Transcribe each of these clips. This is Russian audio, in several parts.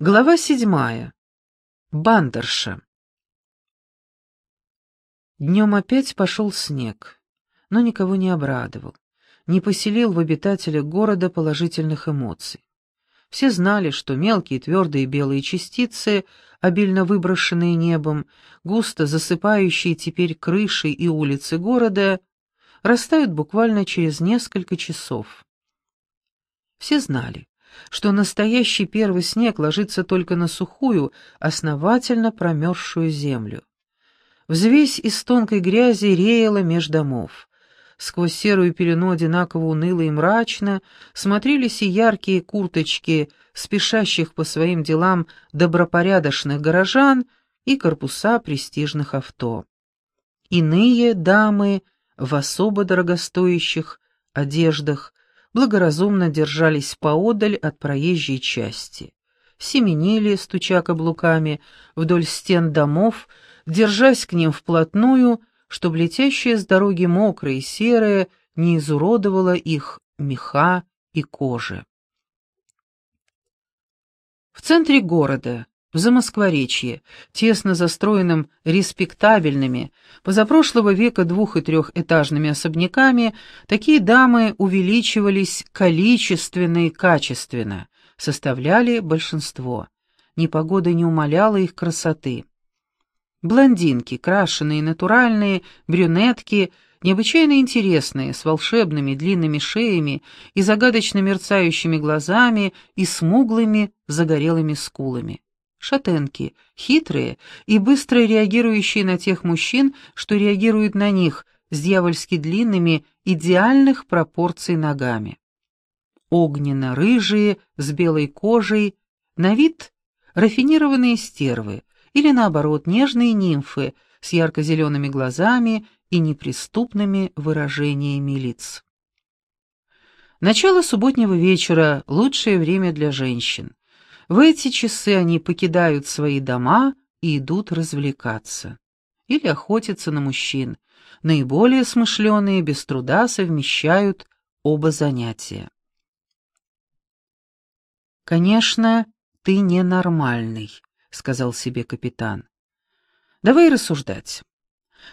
Глава седьмая. Бандерша. Днем опять пошел снег, но никого не обрадовал, не поселил в обитателях города положительных эмоций. Все знали, что мелкие твердые белые частицы, обильно выброшенные небом, густо засыпающие теперь крыши и улицы города, растают буквально через несколько часов. Все знали, что настоящий первый снег ложится только на сухую, основательно промерзшую землю. Взвесь из тонкой грязи реяла меж домов. Сквозь серую пелену одинаково уныло и мрачно смотрелись и яркие курточки спешащих по своим делам добропорядочных горожан и корпуса престижных авто. Иные дамы в особо дорогостоящих одеждах благоразумно держались поодаль от проезжей части. Семенили, стуча каблуками, вдоль стен домов, держась к ним вплотную, чтобы летящее с дороги мокрое и серое не изуродовало их меха и кожи. В центре города, в Замоскворечье, тесно застроенном респектабельными, позапрошлого века двух- и трехэтажными особняками, такие дамы увеличивались количественно и качественно, составляли большинство. Непогода не умаляла их красоты. Блондинки, крашеные, натуральные, брюнетки, необычайно интересные, с волшебными длинными шеями и загадочно мерцающими глазами и смуглыми загорелыми скулами шатенки, хитрые и быстро реагирующие на тех мужчин, что реагируют на них, с дьявольски длинными, идеальных пропорций ногами. Огненно-рыжие, с белой кожей, на вид рафинированные стервы, или наоборот, нежные нимфы с ярко-зелеными глазами и неприступными выражениями лиц. Начало субботнего вечера – лучшее время для женщин. В эти часы они покидают свои дома и идут развлекаться. Или охотятся на мужчин. Наиболее смышленые без труда совмещают оба занятия. «Конечно, ты ненормальный», — сказал себе капитан. «Давай рассуждать.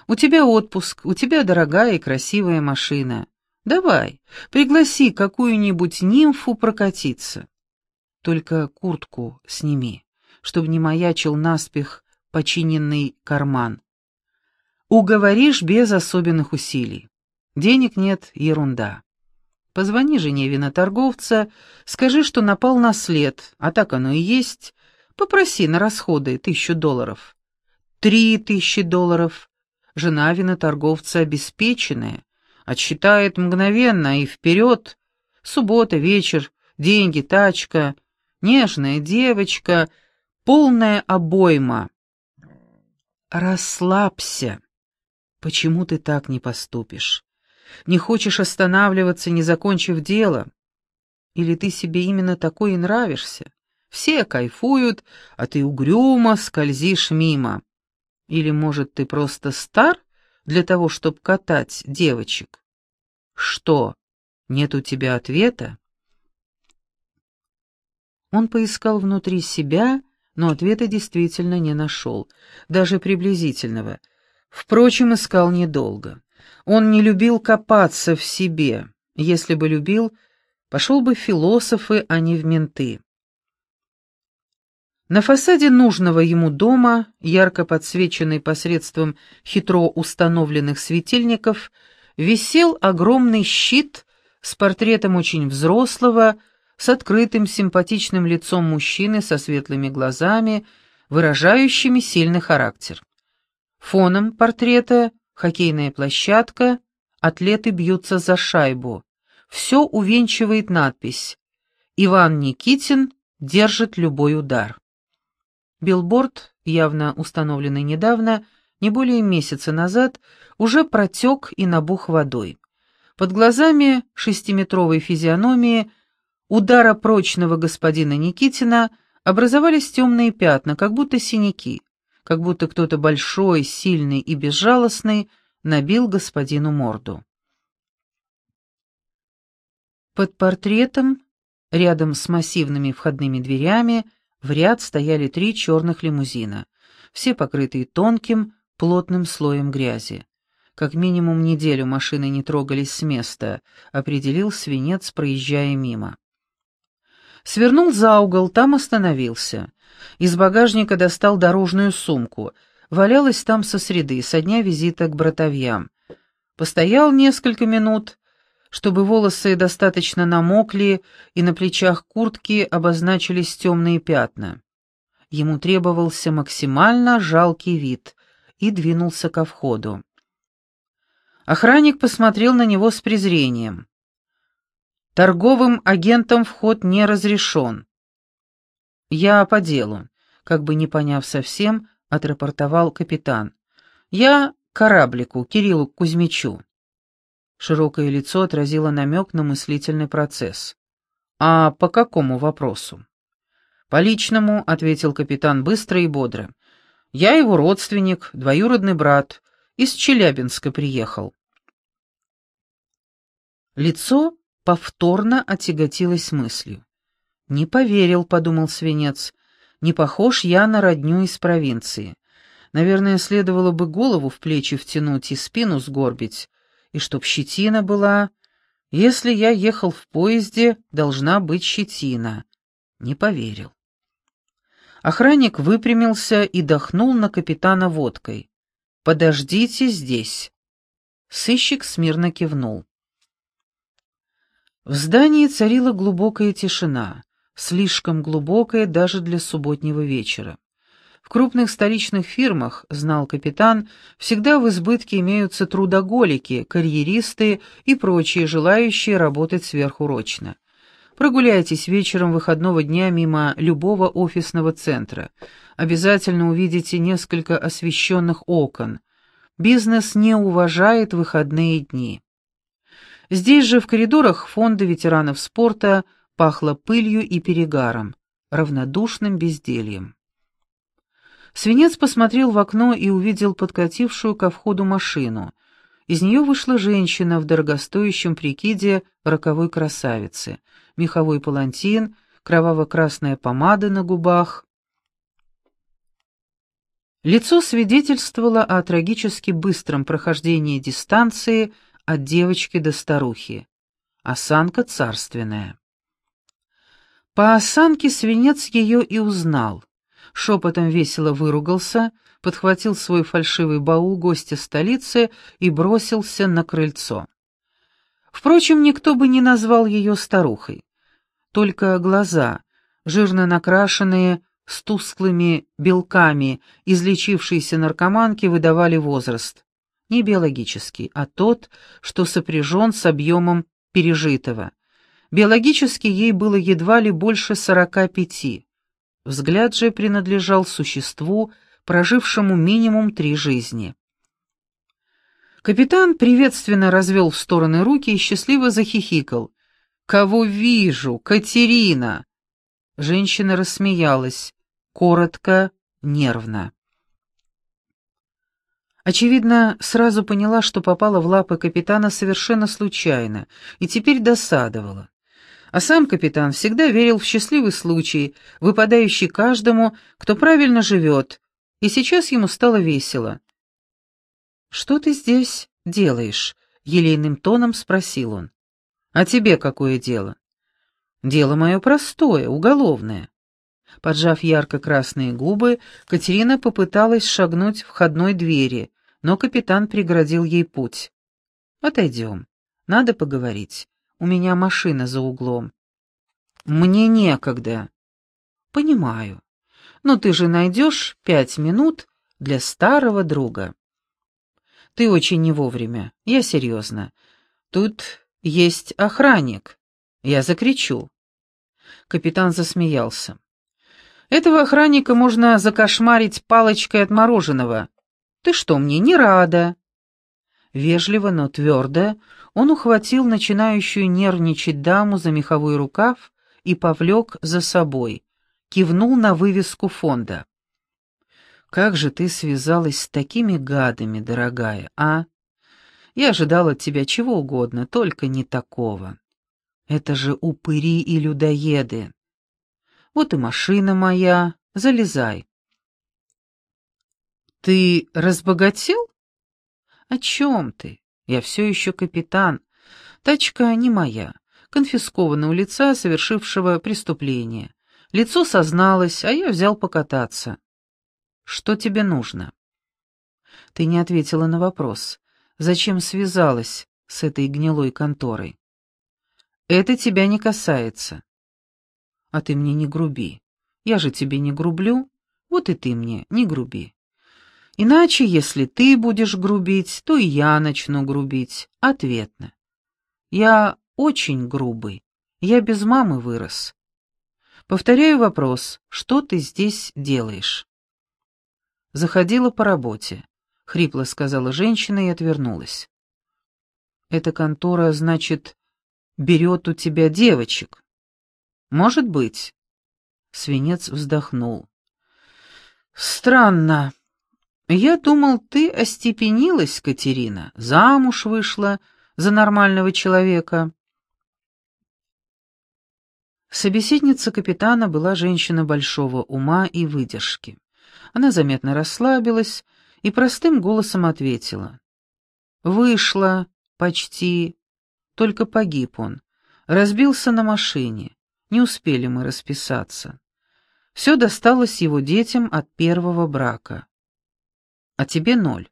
У тебя отпуск, у тебя дорогая и красивая машина. Давай, пригласи какую-нибудь нимфу прокатиться. Только куртку сними, чтобы не маячил наспех починенный карман. Уговоришь без особенных усилий. Денег нет, ерунда. Позвони жене виноторговца, скажи, что напал на след, а так оно и есть. Попроси на расходы тысячу долларов. Три тысячи долларов. Жена виноторговца обеспеченная, отсчитает мгновенно и вперед. Суббота, вечер, деньги, тачка — нежная девочка, полная обойма. Расслабься. Почему ты так не поступишь? Не хочешь останавливаться, не закончив дело? Или ты себе именно такой и нравишься? Все кайфуют, а ты угрюмо скользишь мимо. Или, может, ты просто стар для того, чтобы катать девочек? Что, нет у тебя ответа? Он поискал внутри себя, но ответа действительно не нашел, даже приблизительного. Впрочем, искал недолго. Он не любил копаться в себе. Если бы любил, пошел бы в философы, а не в менты. На фасаде нужного ему дома, ярко подсвеченный посредством хитро установленных светильников, висел огромный щит с портретом очень взрослого, с открытым симпатичным лицом мужчины со светлыми глазами, выражающими сильный характер. Фоном портрета хоккейная площадка, атлеты бьются за шайбу. Все увенчивает надпись «Иван Никитин держит любой удар». Билборд, явно установленный недавно, не более месяца назад, уже протек и набух водой. Под глазами шестиметровой физиономии ударопрочного господина Никитина образовались темные пятна, как будто синяки, как будто кто-то большой, сильный и безжалостный набил господину морду. Под портретом, рядом с массивными входными дверями, В ряд стояли три черных лимузина, все покрытые тонким, плотным слоем грязи. Как минимум неделю машины не трогались с места, определил свинец, проезжая мимо. Свернул за угол, там остановился. Из багажника достал дорожную сумку. Валялась там со среды, со дня визита к братовьям. Постоял несколько минут, чтобы волосы достаточно намокли и на плечах куртки обозначились темные пятна. Ему требовался максимально жалкий вид и двинулся ко входу. Охранник посмотрел на него с презрением. «Торговым агентам вход не разрешен». «Я по делу», — как бы не поняв совсем, отрапортовал капитан. «Я кораблику, Кириллу Кузьмичу». Широкое лицо отразило намек на мыслительный процесс. «А по какому вопросу?» «По личному», — ответил капитан быстро и бодро. «Я его родственник, двоюродный брат, из Челябинска приехал». Лицо повторно отяготилось мыслью. «Не поверил», — подумал свинец, — «не похож я на родню из провинции. Наверное, следовало бы голову в плечи втянуть и спину сгорбить, и чтоб щетина была. Если я ехал в поезде, должна быть щетина». Не поверил. Охранник выпрямился и дохнул на капитана водкой. «Подождите здесь». Сыщик смирно кивнул. В здании царила глубокая тишина, слишком глубокая даже для субботнего вечера. В крупных столичных фирмах, знал капитан, всегда в избытке имеются трудоголики, карьеристы и прочие желающие работать сверхурочно. Прогуляйтесь вечером выходного дня мимо любого офисного центра. Обязательно увидите несколько освещенных окон. Бизнес не уважает выходные дни. Здесь же в коридорах фонда ветеранов спорта пахло пылью и перегаром, равнодушным бездельем. Свинец посмотрел в окно и увидел подкатившую ко входу машину. Из нее вышла женщина в дорогостоящем прикиде роковой красавицы, меховой палантин, кроваво-красная помада на губах. Лицо свидетельствовало о трагически быстром прохождении дистанции – от девочки до старухи. Осанка царственная. По осанке свинец ее и узнал. Шепотом весело выругался, подхватил свой фальшивый баул гостя столицы и бросился на крыльцо. Впрочем, никто бы не назвал ее старухой. Только глаза, жирно накрашенные, с тусклыми белками, излечившиеся наркоманки выдавали возраст не биологический, а тот, что сопряжен с объемом пережитого. Биологически ей было едва ли больше сорока пяти. Взгляд же принадлежал существу, прожившему минимум три жизни. Капитан приветственно развел в стороны руки и счастливо захихикал. «Кого вижу? Катерина!» Женщина рассмеялась, коротко, нервно. Очевидно, сразу поняла, что попала в лапы капитана совершенно случайно, и теперь досадовала. А сам капитан всегда верил в счастливый случай, выпадающий каждому, кто правильно живет, и сейчас ему стало весело. «Что ты здесь делаешь?» — елейным тоном спросил он. «А тебе какое дело?» «Дело мое простое, уголовное. Поджав ярко-красные губы, Катерина попыталась шагнуть в входной двери, но капитан преградил ей путь. «Отойдем. Надо поговорить. У меня машина за углом». «Мне некогда». «Понимаю. Но ты же найдешь пять минут для старого друга». «Ты очень не вовремя. Я серьезно. Тут есть охранник. Я закричу». Капитан засмеялся. Этого охранника можно закошмарить палочкой от мороженого. Ты что, мне не рада?» Вежливо, но твердо он ухватил начинающую нервничать даму за меховой рукав и повлек за собой, кивнул на вывеску фонда. «Как же ты связалась с такими гадами, дорогая, а? Я ожидал от тебя чего угодно, только не такого. Это же упыри и людоеды. Вот и машина моя. Залезай. Ты разбогател? О чем ты? Я все еще капитан. Тачка не моя. Конфискована у лица, совершившего преступление. Лицо созналось, а я взял покататься. Что тебе нужно? Ты не ответила на вопрос. Зачем связалась с этой гнилой конторой? Это тебя не касается. А ты мне не груби. Я же тебе не грублю, вот и ты мне не груби. Иначе, если ты будешь грубить, то и я начну грубить, ответно. Я очень грубый, я без мамы вырос. Повторяю вопрос, что ты здесь делаешь? Заходила по работе, хрипло сказала женщина и отвернулась. Эта контора, значит, берет у тебя девочек? Может быть. Свинец вздохнул. Странно. Я думал, ты остепенилась, Катерина, замуж вышла за нормального человека. Собеседница капитана была женщина большого ума и выдержки. Она заметно расслабилась и простым голосом ответила. «Вышла, почти, только погиб он. Разбился на машине. Не успели мы расписаться. Все досталось его детям от первого брака. А тебе ноль».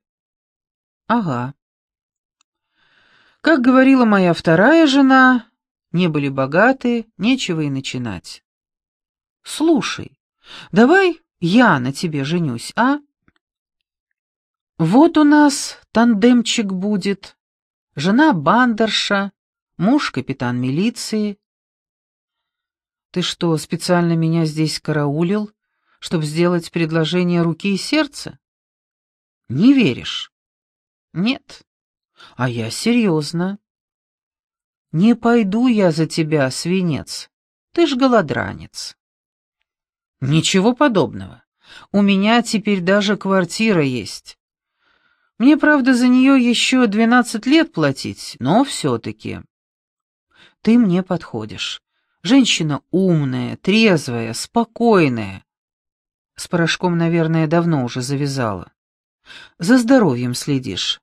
«Ага». Как говорила моя вторая жена, не были богаты, нечего и начинать. Слушай, давай я на тебе женюсь, а? Вот у нас тандемчик будет. Жена бандерша, муж капитан милиции. Ты что, специально меня здесь караулил, чтобы сделать предложение руки и сердца? Не веришь? Нет. А я серьезно. «Не пойду я за тебя, свинец. Ты ж голодранец». «Ничего подобного. У меня теперь даже квартира есть. Мне, правда, за нее еще двенадцать лет платить, но все-таки...» «Ты мне подходишь. Женщина умная, трезвая, спокойная. С порошком, наверное, давно уже завязала. За здоровьем следишь.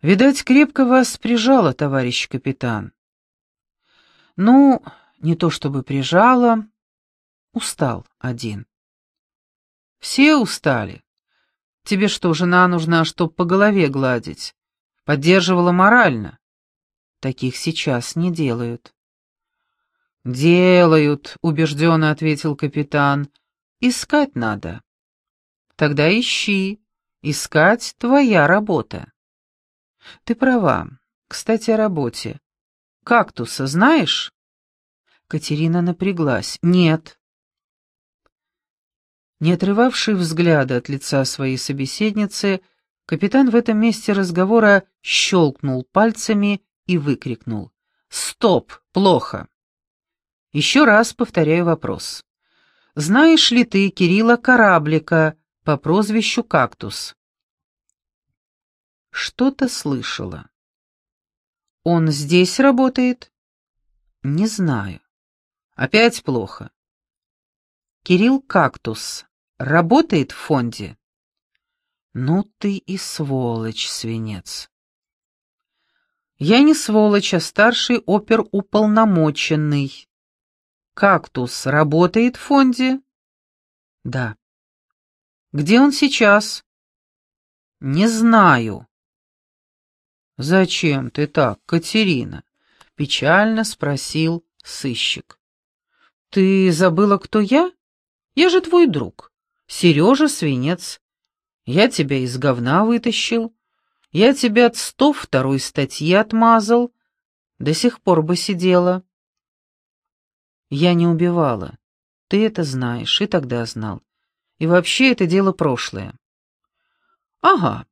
Видать, крепко вас прижало, товарищ капитан. Ну, не то чтобы прижало, устал один. Все устали. Тебе что, жена нужна, чтоб по голове гладить? Поддерживала морально. Таких сейчас не делают. «Делают», — убежденно ответил капитан. «Искать надо». «Тогда ищи. Искать — твоя работа». Ты права. Кстати, о работе. Кактуса знаешь? Катерина напряглась. Нет. Не отрывавший взгляда от лица своей собеседницы, капитан в этом месте разговора щелкнул пальцами и выкрикнул. «Стоп! Плохо!» Еще раз повторяю вопрос. «Знаешь ли ты Кирилла Кораблика по прозвищу Кактус?» Что-то слышала. Он здесь работает? Не знаю. Опять плохо. Кирилл Кактус работает в фонде? Ну ты и сволочь, свинец. Я не сволочь, а старший оперуполномоченный. Кактус работает в фонде? Да. Где он сейчас? Не знаю. «Зачем ты так, Катерина?» — печально спросил сыщик. «Ты забыла, кто я? Я же твой друг, Сережа Свинец. Я тебя из говна вытащил, я тебя от сто второй статьи отмазал, до сих пор бы сидела». «Я не убивала. Ты это знаешь, и тогда знал. И вообще это дело прошлое». «Ага.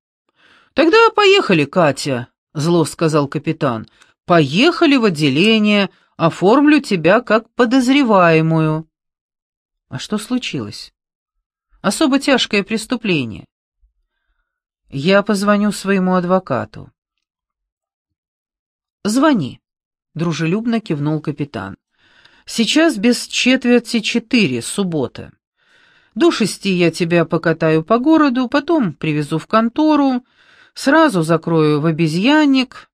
Тогда поехали, Катя», — зло сказал капитан. «Поехали в отделение, оформлю тебя как подозреваемую». «А что случилось?» «Особо тяжкое преступление». «Я позвоню своему адвокату». «Звони», — дружелюбно кивнул капитан. Сейчас без четверти четыре, суббота. До шести я тебя покатаю по городу, потом привезу в контору, сразу закрою в обезьянник.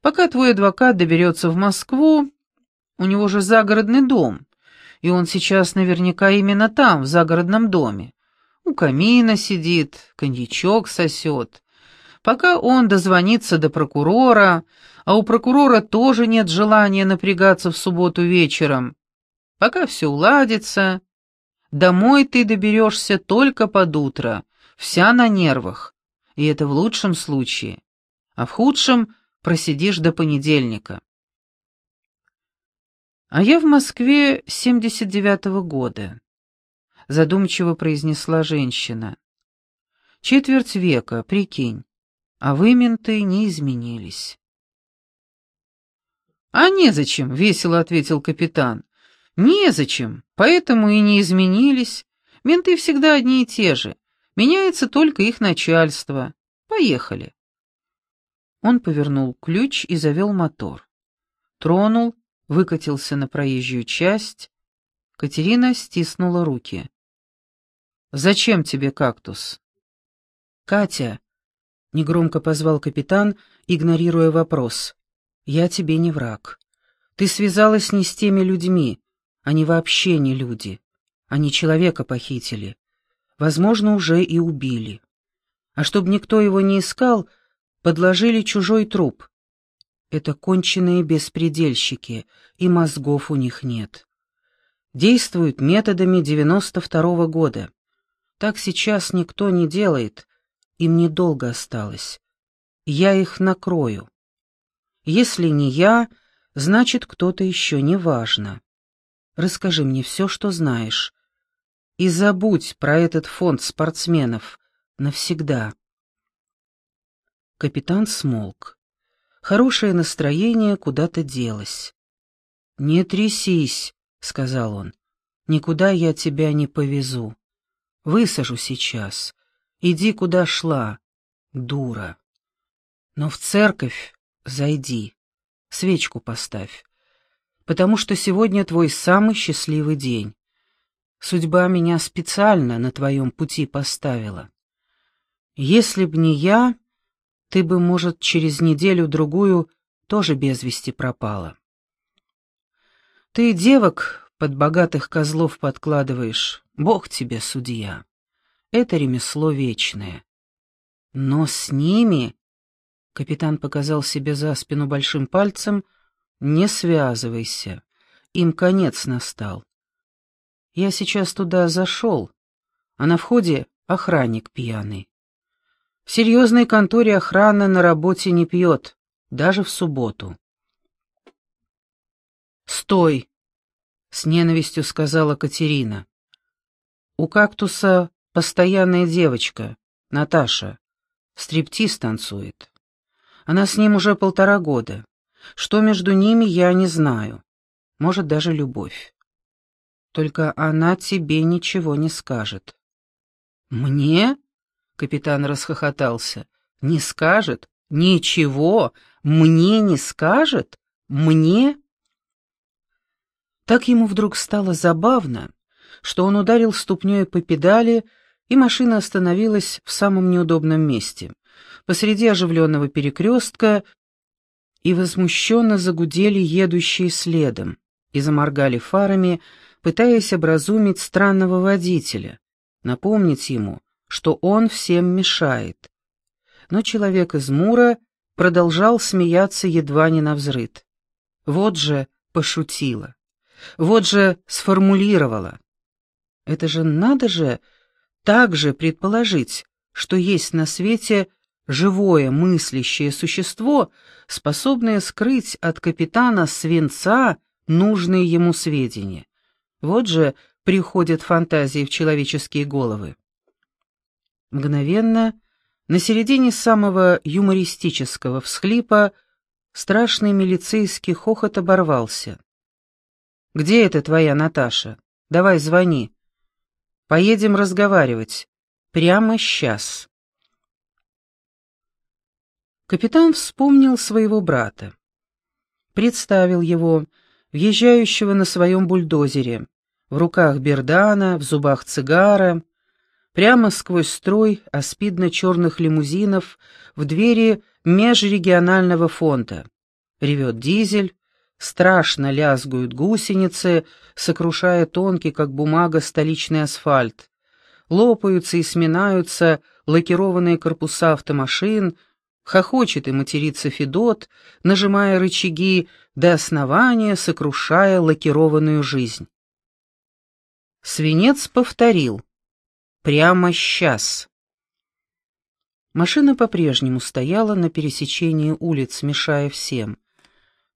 Пока твой адвокат доберется в Москву, у него же загородный дом, и он сейчас наверняка именно там, в загородном доме. У камина сидит, коньячок сосет. Пока он дозвонится до прокурора, а у прокурора тоже нет желания напрягаться в субботу вечером. Пока все уладится, домой ты доберешься только под утро, вся на нервах, и это в лучшем случае, а в худшем просидишь до понедельника. А я в Москве 79-го года, задумчиво произнесла женщина. Четверть века, прикинь, а вы, менты, не изменились. «А незачем», — весело ответил капитан. «Незачем, поэтому и не изменились. Менты всегда одни и те же. Меняется только их начальство. Поехали». Он повернул ключ и завел мотор. Тронул, выкатился на проезжую часть. Катерина стиснула руки. «Зачем тебе кактус?» «Катя», — негромко позвал капитан, игнорируя вопрос. Я тебе не враг. Ты связалась не с теми людьми. Они вообще не люди. Они человека похитили. Возможно, уже и убили. А чтобы никто его не искал, подложили чужой труп. Это конченые беспредельщики, и мозгов у них нет. Действуют методами девяносто второго года. Так сейчас никто не делает, им недолго осталось. Я их накрою. Если не я, значит, кто-то еще, неважно. Расскажи мне все, что знаешь. И забудь про этот фонд спортсменов. Навсегда. Капитан смолк. Хорошее настроение куда-то делось. «Не трясись», — сказал он. «Никуда я тебя не повезу. Высажу сейчас. Иди, куда шла, дура. Но в церковь Зайди, свечку поставь, потому что сегодня твой самый счастливый день. Судьба меня специально на твоем пути поставила. Если б не я, ты бы, может, через неделю-другую тоже без вести пропала. Ты девок под богатых козлов подкладываешь, Бог тебе судья. Это ремесло вечное. Но с ними Капитан показал себе за спину большим пальцем. «Не связывайся. Им конец настал. Я сейчас туда зашел, а на входе охранник пьяный. В серьезной конторе охрана на работе не пьет, даже в субботу». «Стой!» — с ненавистью сказала Катерина. «У кактуса постоянная девочка, Наташа, стриптиз танцует». Она с ним уже полтора года. Что между ними, я не знаю. Может, даже любовь. Только она тебе ничего не скажет. Мне? Капитан расхохотался. Не скажет? Ничего? Мне не скажет? Мне? Так ему вдруг стало забавно, что он ударил ступней по педали, и машина остановилась в самом неудобном месте посреди оживленного перекрестка, и возмущенно загудели едущие следом и заморгали фарами, пытаясь образумить странного водителя, напомнить ему, что он всем мешает. Но человек из Мура продолжал смеяться едва не навзрыд. Вот же пошутила, вот же сформулировала. Это же надо же так же предположить, что есть на свете живое мыслящее существо, способное скрыть от капитана свинца нужные ему сведения. Вот же приходят фантазии в человеческие головы. Мгновенно, на середине самого юмористического всхлипа, страшный милицейский хохот оборвался. «Где это твоя Наташа? Давай звони. Поедем разговаривать. Прямо сейчас». Капитан вспомнил своего брата. Представил его, въезжающего на своем бульдозере, в руках бердана, в зубах цигара, прямо сквозь строй аспидно-черных лимузинов в двери межрегионального фонда. Ревет дизель, страшно лязгают гусеницы, сокрушая тонкий, как бумага, столичный асфальт. Лопаются и сминаются лакированные корпуса автомашин, хохочет и матерится Федот, нажимая рычаги до основания, сокрушая лакированную жизнь. Свинец повторил. Прямо сейчас. Машина по-прежнему стояла на пересечении улиц, мешая всем.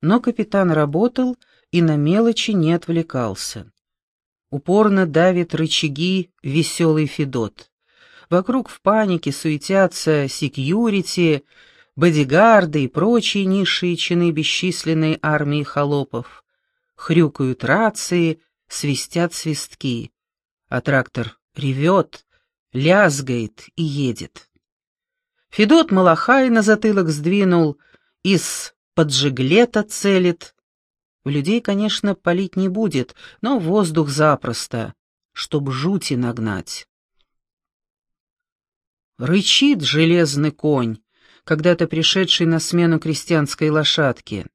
Но капитан работал и на мелочи не отвлекался. Упорно давит рычаги веселый Федот. Вокруг в панике суетятся секьюрити, бодигарды и прочие низшие чины бесчисленной армии холопов. Хрюкают рации, свистят свистки. А трактор ревет, лязгает и едет. Федот Малахай на затылок сдвинул, из поджиглета целит. В людей, конечно, палить не будет, но воздух запросто, чтоб жути нагнать. Рычит железный конь, когда-то пришедший на смену крестьянской лошадке.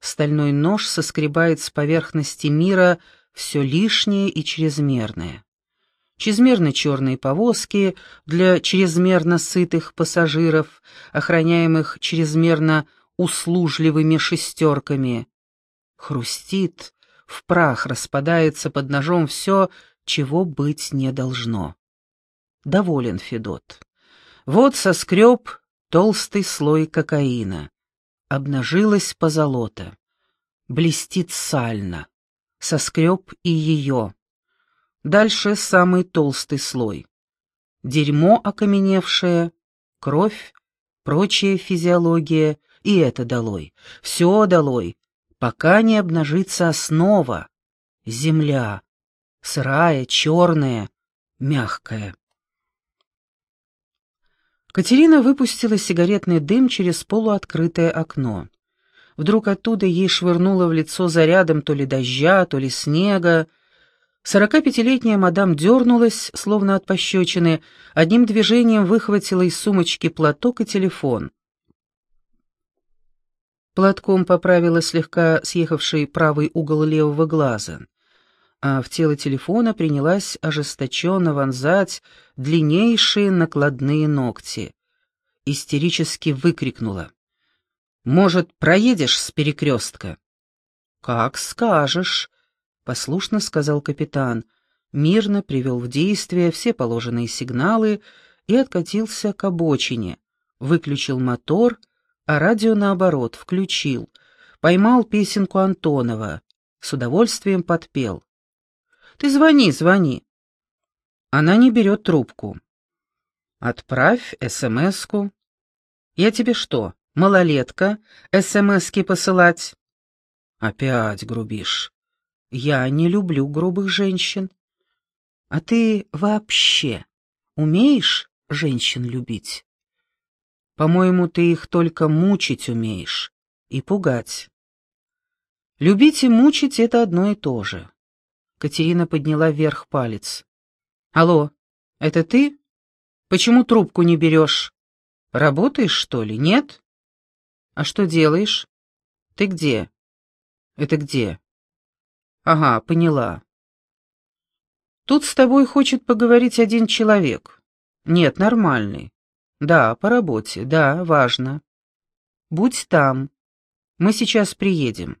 Стальной нож соскребает с поверхности мира все лишнее и чрезмерное. Чрезмерно черные повозки для чрезмерно сытых пассажиров, охраняемых чрезмерно услужливыми шестерками. Хрустит, в прах распадается под ножом все, чего быть не должно. Доволен Федот. Вот соскреб толстый слой кокаина. Обнажилась позолота. Блестит сально. Соскреб и ее. Дальше самый толстый слой. Дерьмо окаменевшее, кровь, прочая физиология, и это долой. Все долой, пока не обнажится основа. Земля. Сырая, черная, мягкая. Катерина выпустила сигаретный дым через полуоткрытое окно. Вдруг оттуда ей швырнуло в лицо зарядом то ли дождя, то ли снега. Сорокапятилетняя мадам дернулась, словно от пощечины, одним движением выхватила из сумочки платок и телефон. Платком поправила слегка съехавший правый угол левого глаза а в тело телефона принялась ожесточенно вонзать длиннейшие накладные ногти. Истерически выкрикнула. «Может, проедешь с перекрестка?» «Как скажешь», — послушно сказал капитан, мирно привел в действие все положенные сигналы и откатился к обочине, выключил мотор, а радио, наоборот, включил, поймал песенку Антонова, с удовольствием подпел. Ты звони, звони. Она не берет трубку. Отправь СМС-ку. Я тебе что, малолетка, СМСки посылать? Опять грубишь. Я не люблю грубых женщин. А ты вообще умеешь женщин любить? По-моему, ты их только мучить умеешь и пугать. Любить и мучить — это одно и то же. Катерина подняла вверх палец. «Алло, это ты? Почему трубку не берешь? Работаешь, что ли, нет? А что делаешь? Ты где? Это где? Ага, поняла. Тут с тобой хочет поговорить один человек. Нет, нормальный. Да, по работе, да, важно. Будь там. Мы сейчас приедем.